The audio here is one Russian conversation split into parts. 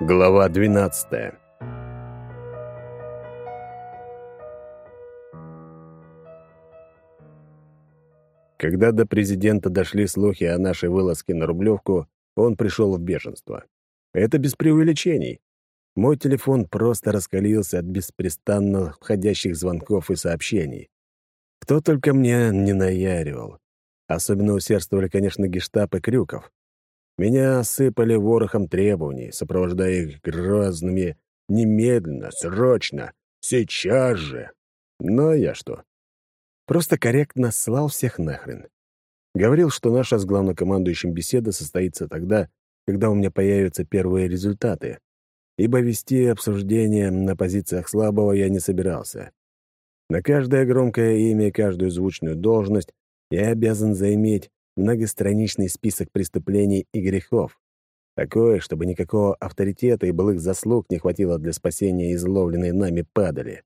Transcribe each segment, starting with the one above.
Глава 12 Когда до президента дошли слухи о нашей вылазке на Рублевку, он пришел в бешенство. Это без преувеличений. Мой телефон просто раскалился от беспрестанно входящих звонков и сообщений. Кто только мне не наяривал. Особенно усердствовали, конечно, гештаб и Крюков. Меня осыпали ворохом требований, сопровождая их грозными «немедленно», «срочно», «сейчас же». Но я что? Просто корректно слал всех нахрен. Говорил, что наша с главнокомандующим беседа состоится тогда, когда у меня появятся первые результаты, ибо вести обсуждение на позициях слабого я не собирался. На каждое громкое имя и каждую звучную должность я обязан заиметь многостраничный список преступлений и грехов. Такое, чтобы никакого авторитета и былых заслуг не хватило для спасения изловленной нами падали.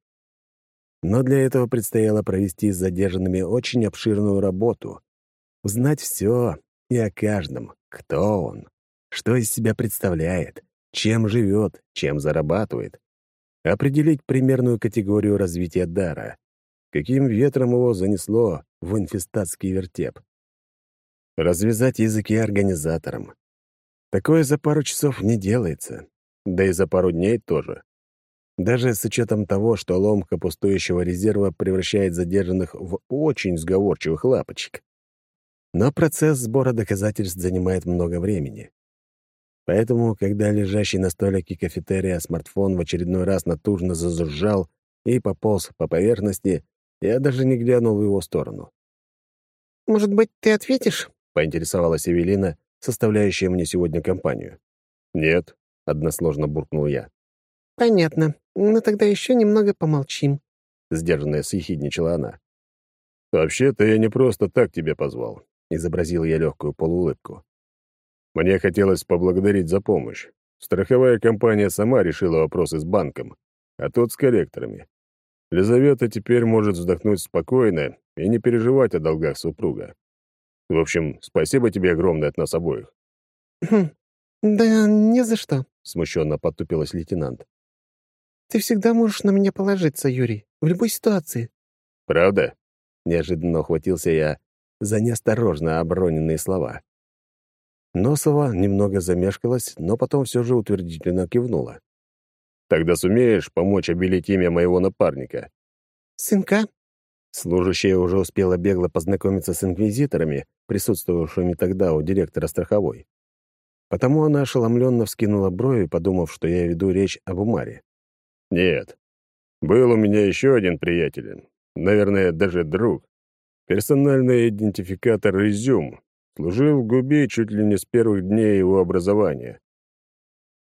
Но для этого предстояло провести с задержанными очень обширную работу. Узнать все и о каждом, кто он, что из себя представляет, чем живет, чем зарабатывает. Определить примерную категорию развития дара, каким ветром его занесло в инфестатский вертеп развязать языки организаторам. Такое за пару часов не делается, да и за пару дней тоже. Даже с учетом того, что ломка пустующего резерва превращает задержанных в очень сговорчивых лапочек. Но процесс сбора доказательств занимает много времени. Поэтому, когда лежащий на столике кафетерия смартфон в очередной раз натужно зазуржал и пополз по поверхности, я даже не глянул в его сторону. «Может быть, ты ответишь?» — поинтересовалась Эвелина, составляющая мне сегодня компанию. «Нет», — односложно буркнул я. «Понятно. Ну тогда еще немного помолчим», — сдержанная съехидничала она. «Вообще-то я не просто так тебя позвал», — изобразил я легкую полуулыбку. «Мне хотелось поблагодарить за помощь. Страховая компания сама решила вопросы с банком, а тот с коллекторами. Лизавета теперь может вздохнуть спокойно и не переживать о долгах супруга. В общем, спасибо тебе огромное от нас обоих». «Хм, да не за что», — смущенно потупилась лейтенант. «Ты всегда можешь на меня положиться, Юрий, в любой ситуации». «Правда?» — неожиданно ухватился я за неосторожно обороненные слова. Носова немного замешкалась, но потом все же утвердительно кивнула. «Тогда сумеешь помочь обелить имя моего напарника?» «Сынка?» Служащая уже успела бегло познакомиться с инквизиторами, присутствовавшими тогда у директора страховой. Потому она ошеломленно вскинула брови, подумав, что я веду речь об Умаре. «Нет. Был у меня еще один приятель. Наверное, даже друг. Персональный идентификатор «Изюм». Служил в Губе чуть ли не с первых дней его образования.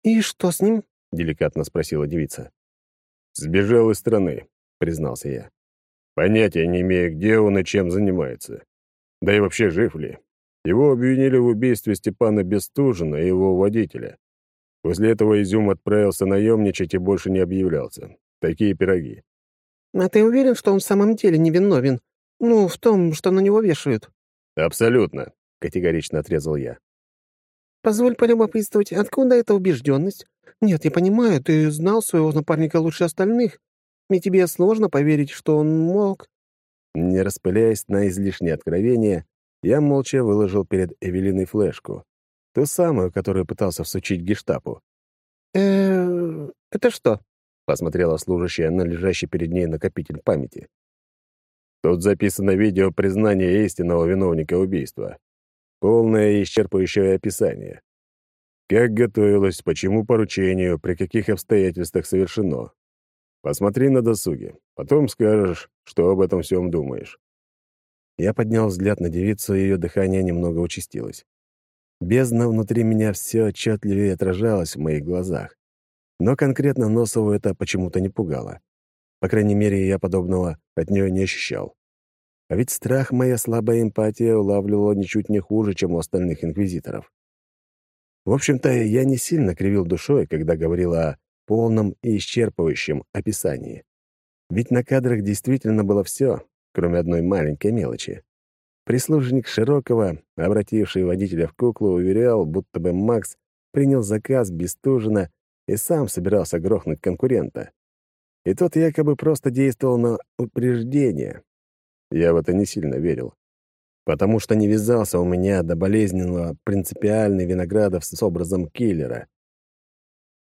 «И что с ним?» — деликатно спросила девица. «Сбежал из страны», — признался я. Понятия не имея, где он и чем занимается. Да и вообще жив ли. Его обвинили в убийстве Степана Бестужина и его водителя. После этого Изюм отправился наемничать и больше не объявлялся. Такие пироги. «А ты уверен, что он в самом деле невиновен? Ну, в том, что на него вешают?» «Абсолютно», — категорично отрезал я. «Позволь полюбопытствовать, откуда эта убежденность? Нет, я понимаю, ты знал своего напарника лучше остальных, и тебе сложно поверить, что он мог...» Не распыляясь на излишние откровения, я молча выложил перед Эвелиной флешку. Ту самую, которую пытался всучить гештапу. э это что?» — посмотрела служащая на лежащий перед ней накопитель памяти. Тут записано видео признания истинного виновника убийства. Полное и исчерпывающее описание. Как готовилось, почему поручению, при каких обстоятельствах совершено. Посмотри на досуге. Потом скажешь, что об этом всем думаешь». Я поднял взгляд на девицу, и ее дыхание немного участилось. Бездна внутри меня все отчетливее отражалась в моих глазах. Но конкретно Носову это почему-то не пугало. По крайней мере, я подобного от нее не ощущал. А ведь страх моя слабая эмпатия улавливала ничуть не хуже, чем у остальных инквизиторов. В общем-то, я не сильно кривил душой, когда говорил о полном и исчерпывающем описании. Ведь на кадрах действительно было все, кроме одной маленькой мелочи. Прислужник Широкого, обративший водителя в куклу, уверял, будто бы Макс принял заказ Бестужина и сам собирался грохнуть конкурента. И тот якобы просто действовал на упреждение. Я в это не сильно верил, потому что не вязался у меня до болезненного принципиальный Виноградов с образом киллера.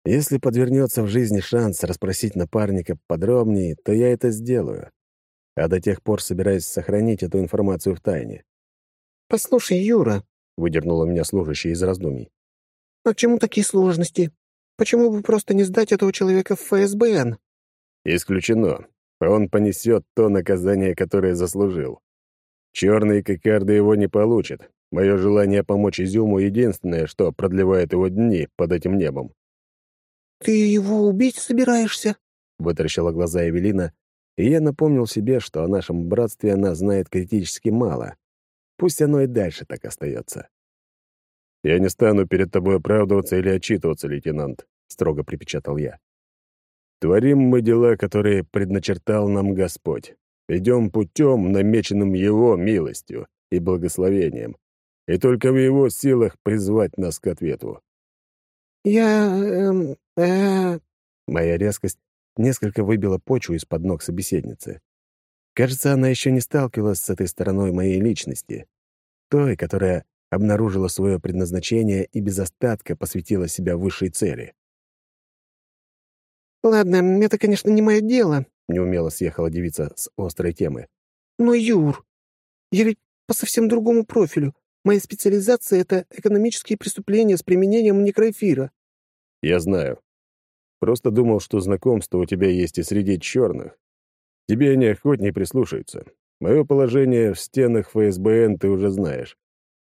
Если подвернется в жизни шанс расспросить напарника подробнее, то я это сделаю. А до тех пор собираюсь сохранить эту информацию в тайне. «Послушай, Юра», — выдернула меня служащая из раздумий, «а к чему такие сложности? Почему бы просто не сдать этого человека в ФСБН?» «Исключено. Он понесет то наказание, которое заслужил. Черные кокарды его не получат. Мое желание помочь Изюму — единственное, что продлевает его дни под этим небом. «Ты его убить собираешься?» — вытаращила глаза Эвелина, и я напомнил себе, что о нашем братстве она знает критически мало. Пусть оно и дальше так остается. «Я не стану перед тобой оправдываться или отчитываться, лейтенант», — строго припечатал я. «Творим мы дела, которые предначертал нам Господь. Идем путем, намеченным Его милостью и благословением, и только в Его силах призвать нас к ответу». «Я... эм... э...» Моя резкость несколько выбила почву из-под ног собеседницы. Кажется, она еще не сталкивалась с этой стороной моей личности, той, которая обнаружила свое предназначение и без остатка посвятила себя высшей цели. «Ладно, это, конечно, не мое дело», — неумело съехала девица с острой темы. «Но, Юр, я ведь по совсем другому профилю. Моя специализация — это экономические преступления с применением некроэфира». «Я знаю. Просто думал, что знакомство у тебя есть и среди черных. Тебе они охотнее прислушаются. Мое положение в стенах ФСБН ты уже знаешь.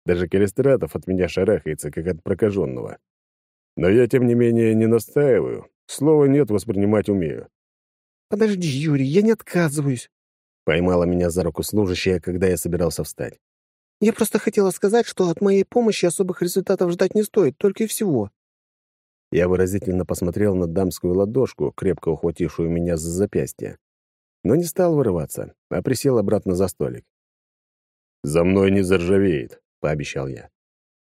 Даже Калистратов от меня шарахается, как от прокаженного. Но я, тем не менее, не настаиваю. Слова «нет» воспринимать умею. «Подожди, Юрий, я не отказываюсь», — поймала меня за руку служащая, когда я собирался встать. «Я просто хотела сказать, что от моей помощи особых результатов ждать не стоит, только и всего». Я выразительно посмотрел на дамскую ладошку, крепко ухватившую меня за запястье. Но не стал вырываться, а присел обратно за столик. «За мной не заржавеет», — пообещал я.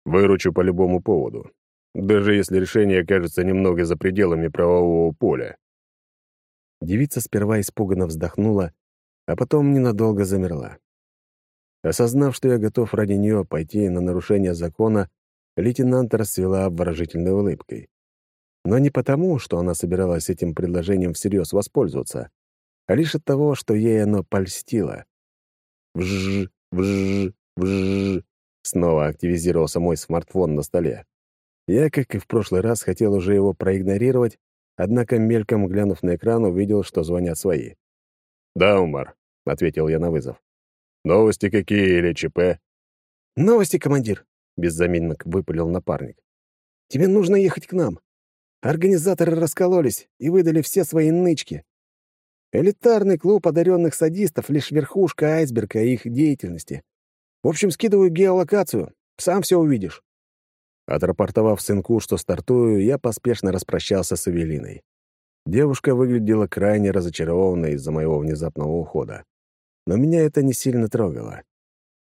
«Выручу по любому поводу, даже если решение окажется немного за пределами правового поля». Девица сперва испуганно вздохнула, а потом ненадолго замерла. Осознав, что я готов ради нее пойти на нарушение закона, лейтенант расцвела обворожительной улыбкой. Но не потому, что она собиралась этим предложением всерьез воспользоваться, а лишь от того, что ей оно польстило. Вжж, вжж, вжж. Снова активизировался мой смартфон на столе. Я, как и в прошлый раз, хотел уже его проигнорировать, однако, мельком глянув на экран, увидел, что звонят свои. «Да, Умар», — ответил я на вызов. «Новости какие или ЧП?» «Новости, командир», — беззаменно выпалил напарник. «Тебе нужно ехать к нам. Организаторы раскололись и выдали все свои нычки. Элитарный клуб одаренных садистов — лишь верхушка айсберга их деятельности. В общем, скидываю геолокацию. Сам все увидишь». Отрапортовав сынку, что стартую, я поспешно распрощался с Эвелиной. Девушка выглядела крайне разочарованной из-за моего внезапного ухода. Но меня это не сильно трогало.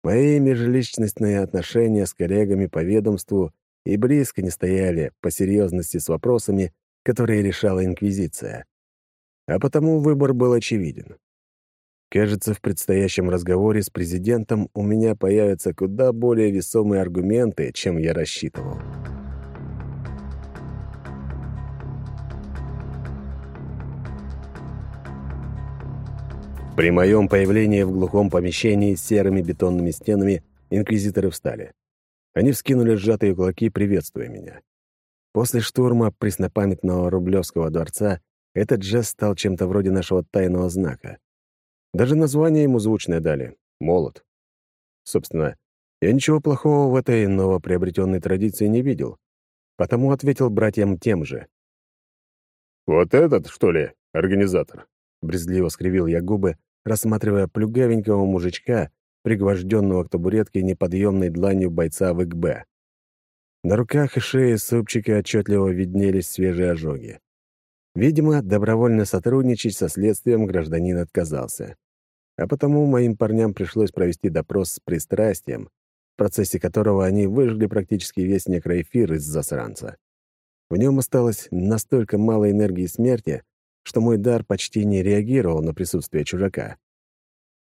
Мои межличностные отношения с коллегами по ведомству и близко не стояли по серьезности с вопросами, которые решала Инквизиция. А потому выбор был очевиден. Кажется, в предстоящем разговоре с президентом у меня появятся куда более весомые аргументы, чем я рассчитывал. При моем появлении в глухом помещении с серыми бетонными стенами инквизиторы встали. Они вскинули сжатые кулаки, приветствуя меня. После штурма преснопамятного Рублевского дворца этот жест стал чем-то вроде нашего тайного знака. Даже название ему звучное дали — «Молот». Собственно, я ничего плохого в этой новоприобретенной традиции не видел, потому ответил братьям тем же. «Вот этот, что ли, организатор?» — брезгливо скривил я губы, рассматривая плюгавенького мужичка, пригвожденного к табуретке неподъемной дланью бойца ВКБ. На руках и шее супчика отчетливо виднелись свежие ожоги. Видимо, добровольно сотрудничать со следствием гражданин отказался. А потому моим парням пришлось провести допрос с пристрастием, в процессе которого они выжгли практически весь некроэфир из засранца. В нем осталось настолько мало энергии смерти, что мой дар почти не реагировал на присутствие чужака.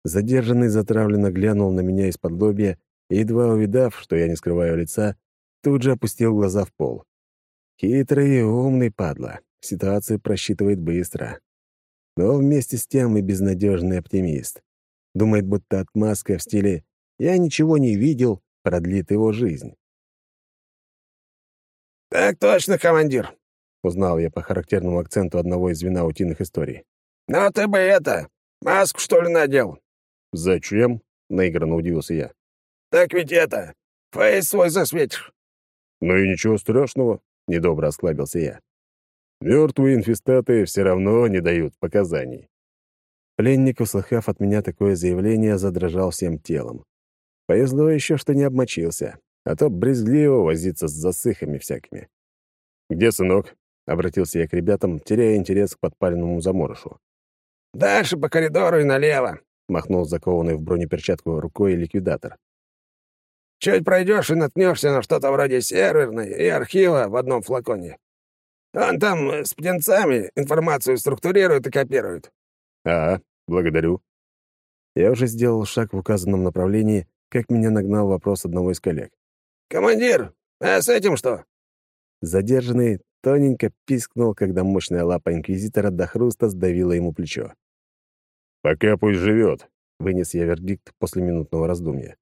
Задержанный затравленно глянул на меня из-под лобья и, едва увидав, что я не скрываю лица, тут же опустил глаза в пол. Хитрый и умный падла, ситуацию просчитывает быстро. Но вместе с тем и безнадежный оптимист. Думает, будто отмазка в стиле «я ничего не видел» продлит его жизнь. «Так точно, командир», — узнал я по характерному акценту одного из звена утиных историй. «Но ты бы это, маску, что ли, надел?» «Зачем?» — наигранно удивился я. «Так ведь это, фейс свой засветишь». «Ну и ничего страшного», — недобро осклабился я. Мертвые инфестаты все равно не дают показаний. Пленник, услыхав от меня такое заявление, задрожал всем телом. Повезло еще, что не обмочился а то брезгливо возиться с засыхами всякими. «Где сынок?» — обратился я к ребятам, теряя интерес к подпаленному заморышу. «Дальше по коридору и налево», — махнул закованный в бронеперчатку рукой ликвидатор. «Чуть пройдешь и наткнешься на что-то вроде серверной и архива в одном флаконе. Он там с птенцами информацию структурирует и копирует». «А, благодарю». Я уже сделал шаг в указанном направлении, как меня нагнал вопрос одного из коллег. «Командир, а с этим что?» Задержанный тоненько пискнул, когда мощная лапа инквизитора до хруста сдавила ему плечо. «Пока пусть живет», — вынес я вердикт после минутного раздумья.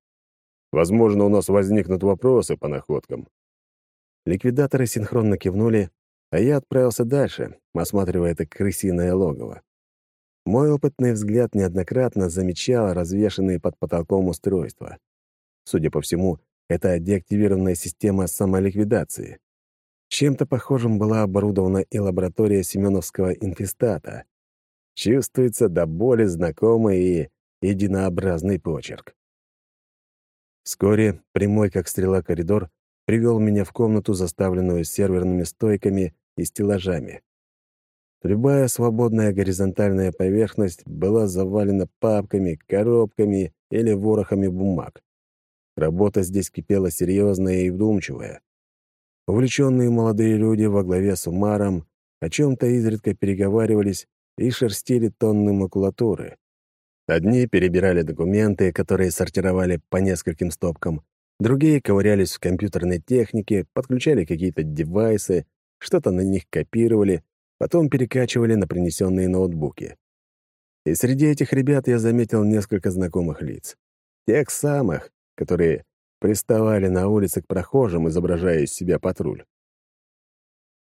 «Возможно, у нас возникнут вопросы по находкам». Ликвидаторы синхронно кивнули, а я отправился дальше, осматривая это крысиное логово. Мой опытный взгляд неоднократно замечал развешанные под потолком устройства. Судя по всему, это деактивированная система самоликвидации. Чем-то похожим была оборудована и лаборатория Семеновского инфестата. Чувствуется до боли знакомый и единообразный почерк. Вскоре прямой, как стрела, коридор привел меня в комнату, заставленную серверными стойками и стеллажами. Любая свободная горизонтальная поверхность была завалена папками, коробками или ворохами бумаг. Работа здесь кипела серьезная и вдумчивая. Увлеченные молодые люди во главе с Умаром о чем-то изредка переговаривались и шерстили тонны макулатуры. Одни перебирали документы, которые сортировали по нескольким стопкам, другие ковырялись в компьютерной технике, подключали какие-то девайсы, что-то на них копировали, потом перекачивали на принесенные ноутбуки. И среди этих ребят я заметил несколько знакомых лиц. Тех самых, которые приставали на улице к прохожим, изображая из себя патруль.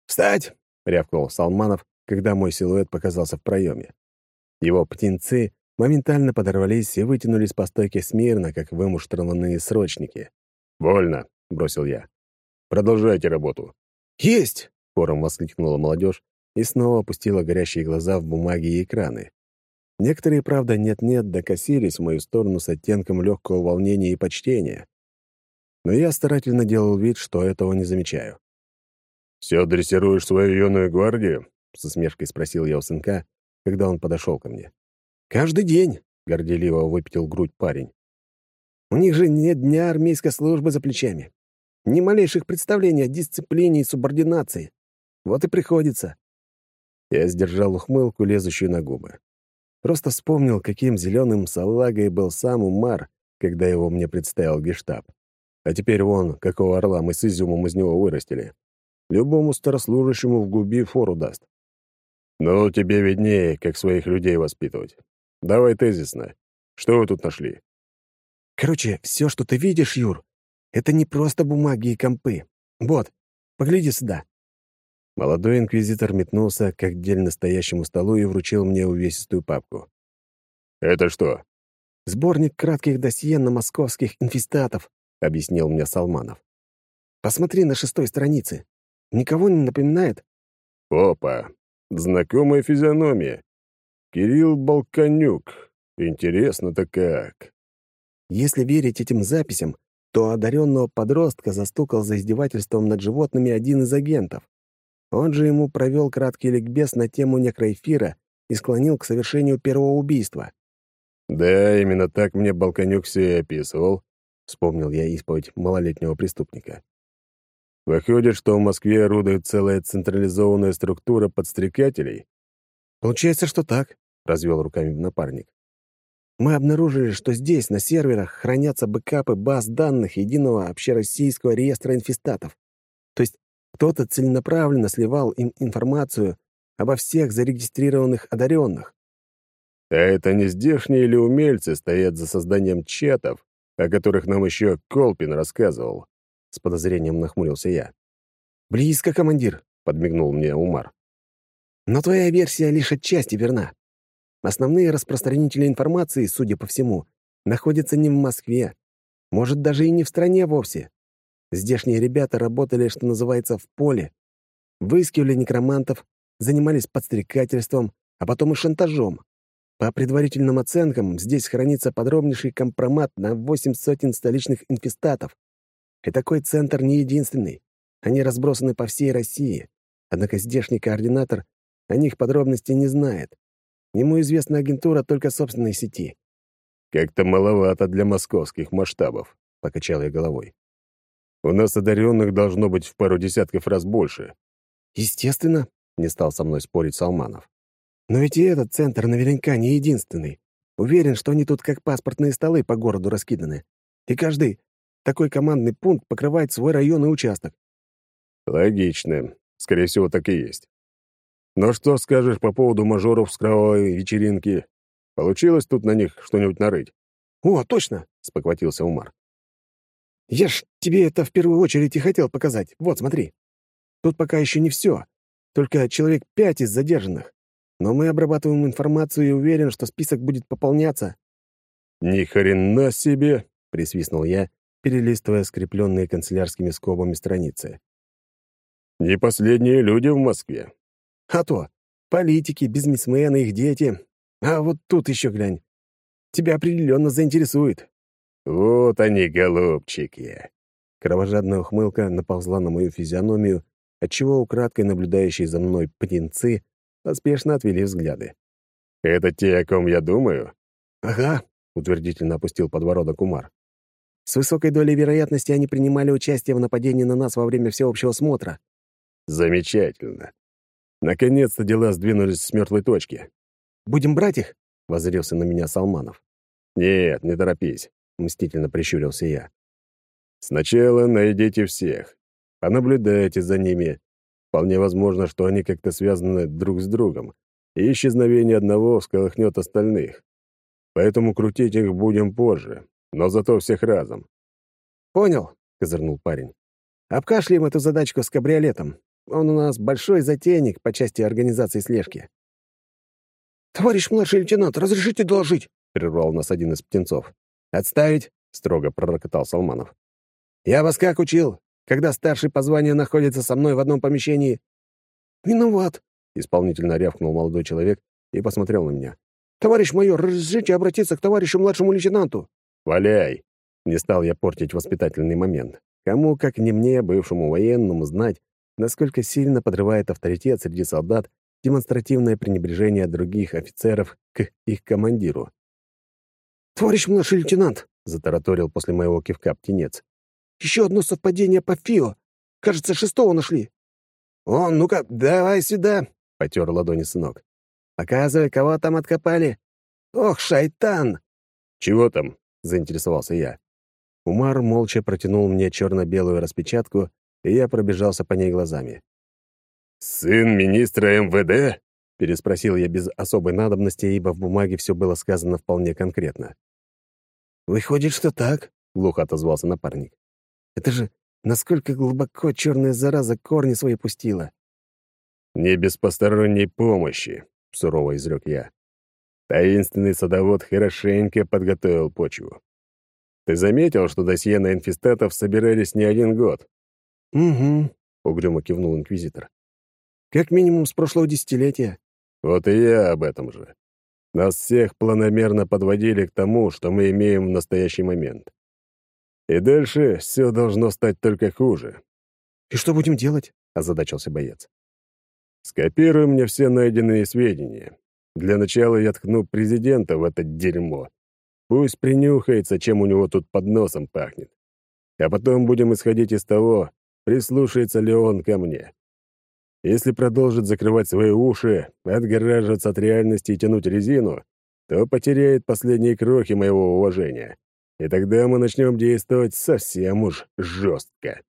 «Встать!» — рявкнул Салманов, когда мой силуэт показался в проеме. Его птенцы моментально подорвались и вытянулись по стойке смирно, как вымуштрованные срочники. «Вольно!» — бросил я. «Продолжайте работу». «Есть!» — хором воскликнула молодежь и снова опустила горящие глаза в бумаги и экраны. Некоторые, правда, нет-нет, докосились в мою сторону с оттенком легкого волнения и почтения. Но я старательно делал вид, что этого не замечаю. «Все дрессируешь свою юную гвардию?» — с усмешкой спросил я у сынка, когда он подошел ко мне. «Каждый день», — горделиво выпятил грудь парень. «У них же нет дня армейской службы за плечами. Ни малейших представлений о дисциплине и субординации. Вот и приходится». Я сдержал ухмылку, лезущую на губы. Просто вспомнил, каким зеленым салагой был сам Умар, когда его мне представил гештаб. А теперь вон, какого орла мы с изюмом из него вырастили. Любому старослужащему в губи фору даст. Ну, тебе виднее, как своих людей воспитывать. Давай тезисно. Что вы тут нашли? Короче, все, что ты видишь, Юр, это не просто бумаги и компы. Вот, погляди сюда. Молодой инквизитор метнулся к отдельно стоящему столу и вручил мне увесистую папку. «Это что?» «Сборник кратких досье на московских инфестатов», — объяснил мне Салманов. «Посмотри на шестой странице. Никого не напоминает?» «Опа! Знакомая физиономия. Кирилл Балканюк. Интересно-то как!» Если верить этим записям, то одаренного подростка застукал за издевательством над животными один из агентов. Он же ему провел краткий ликбез на тему некроэфира и склонил к совершению первого убийства. «Да, именно так мне Балканюк все и описывал», — вспомнил я исповедь малолетнего преступника. Выходит, что в Москве орудует целая централизованная структура подстрекателей? Получается, что так, — развел руками напарник. Мы обнаружили, что здесь, на серверах, хранятся бэкапы баз данных единого общероссийского реестра инфестатов. То есть кто-то целенаправленно сливал им информацию обо всех зарегистрированных одаренных. А это не здешние или умельцы стоят за созданием чатов, о которых нам еще Колпин рассказывал? С подозрением нахмурился я. «Близко, командир», — подмигнул мне Умар. «Но твоя версия лишь отчасти верна. Основные распространители информации, судя по всему, находятся не в Москве, может, даже и не в стране вовсе. Здешние ребята работали, что называется, в поле. Выискивали некромантов, занимались подстрекательством, а потом и шантажом. По предварительным оценкам, здесь хранится подробнейший компромат на восемь сотен столичных инфестатов. И такой центр не единственный. Они разбросаны по всей России. Однако здешний координатор о них подробностей не знает. Ему известна агентура только собственной сети. «Как-то маловато для московских масштабов», — покачал я головой. «У нас одаренных должно быть в пару десятков раз больше». «Естественно», — не стал со мной спорить Салманов. Но ведь и этот центр наверняка не единственный. Уверен, что они тут как паспортные столы по городу раскиданы. И каждый такой командный пункт покрывает свой район и участок. Логично. Скорее всего, так и есть. Но что скажешь по поводу мажоров с кровавой вечеринки? Получилось тут на них что-нибудь нарыть? «О, точно!» — спохватился Умар. «Я ж тебе это в первую очередь и хотел показать. Вот, смотри. Тут пока еще не все. Только человек пять из задержанных. Но мы обрабатываем информацию и уверен, что список будет пополняться». «Ни хрена себе!» — присвистнул я, перелистывая скрепленные канцелярскими скобами страницы. «Не последние люди в Москве». «А то! Политики, бизнесмены, их дети. А вот тут еще глянь. Тебя определенно заинтересует». «Вот они, голубчики!» Кровожадная ухмылка наползла на мою физиономию, отчего украдкой наблюдающие за мной птенцы поспешно отвели взгляды. «Это те, о ком я думаю?» «Ага», — утвердительно опустил подбородок Умар. «С высокой долей вероятности они принимали участие в нападении на нас во время всеобщего смотра». «Замечательно. Наконец-то дела сдвинулись с мертвой точки». «Будем брать их?» — воззрился на меня Салманов. «Нет, не торопись», — мстительно прищурился я. «Сначала найдите всех, понаблюдайте за ними, Вполне возможно, что они как-то связаны друг с другом, и исчезновение одного всколыхнет остальных. Поэтому крутить их будем позже, но зато всех разом. «Понял», — козырнул парень. «Обкашляем эту задачку с кабриолетом. Он у нас большой затейник по части организации слежки». «Товарищ младший лейтенант, разрешите доложить?» — прервал нас один из птенцов. «Отставить!» — строго пророкотал Салманов. «Я вас как учил? когда старший по званию находится со мной в одном помещении». «Виноват», — исполнительно рявкнул молодой человек и посмотрел на меня. «Товарищ майор, разрешите обратиться к товарищу младшему лейтенанту?» «Валяй!» Не стал я портить воспитательный момент. Кому, как не мне, бывшему военному, знать, насколько сильно подрывает авторитет среди солдат демонстративное пренебрежение других офицеров к их командиру. «Товарищ младший лейтенант!» — затараторил после моего кивка птенец. Еще одно совпадение по ФИО. Кажется, шестого нашли». «О, ну-ка, давай сюда», — потер ладони сынок. «Показывай, кого там откопали. Ох, шайтан!» «Чего там?» — заинтересовался я. Умар молча протянул мне черно-белую распечатку, и я пробежался по ней глазами. «Сын министра МВД?» — переспросил я без особой надобности, ибо в бумаге все было сказано вполне конкретно. «Выходит, что так», — глухо отозвался напарник. Это же насколько глубоко черная зараза корни свои пустила. «Не без посторонней помощи», — сурово изрек я. Таинственный садовод хорошенько подготовил почву. Ты заметил, что досье на инфестатов собирались не один год? «Угу», — угрюмо кивнул инквизитор. «Как минимум с прошлого десятилетия». Вот и я об этом же. Нас всех планомерно подводили к тому, что мы имеем в настоящий момент. И дальше все должно стать только хуже. «И что будем делать?» — озадачился боец. «Скопируй мне все найденные сведения. Для начала я ткну президента в это дерьмо. Пусть принюхается, чем у него тут под носом пахнет. А потом будем исходить из того, прислушается ли он ко мне. Если продолжит закрывать свои уши, отгораживаться от реальности и тянуть резину, то потеряет последние крохи моего уважения. И тогда мы начнем действовать совсем уж жестко.